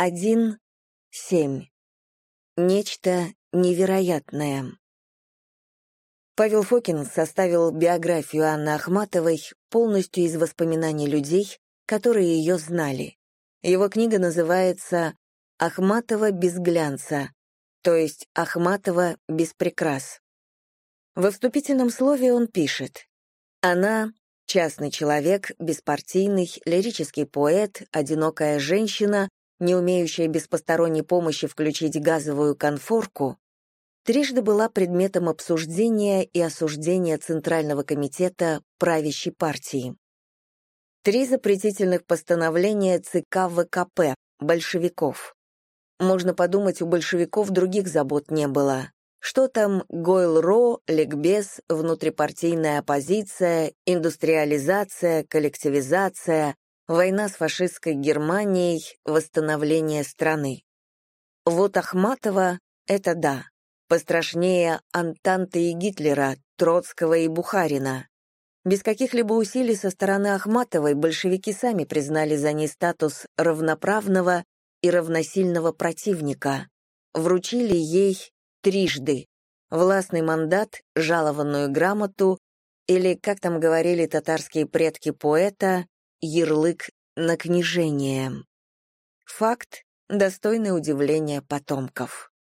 1.7. Нечто невероятное. Павел Фокин составил биографию Анны Ахматовой полностью из воспоминаний людей, которые ее знали. Его книга называется «Ахматова без глянца», то есть «Ахматова без прикрас». Во вступительном слове он пишет «Она — частный человек, беспартийный, лирический поэт, одинокая женщина, не умеющая без посторонней помощи включить газовую конфорку, трижды была предметом обсуждения и осуждения Центрального комитета правящей партии. Три запретительных постановления ЦК ВКП, большевиков. Можно подумать, у большевиков других забот не было. Что там Гойл-Ро, ликбез, внутрипартийная оппозиция, индустриализация, коллективизация, война с фашистской Германией, восстановление страны. Вот Ахматова — это да, пострашнее Антанты и Гитлера, Троцкого и Бухарина. Без каких-либо усилий со стороны Ахматовой большевики сами признали за ней статус равноправного и равносильного противника, вручили ей трижды властный мандат, жалованную грамоту или, как там говорили татарские предки поэта, ярлык на княжение. Факт, достойный удивления потомков.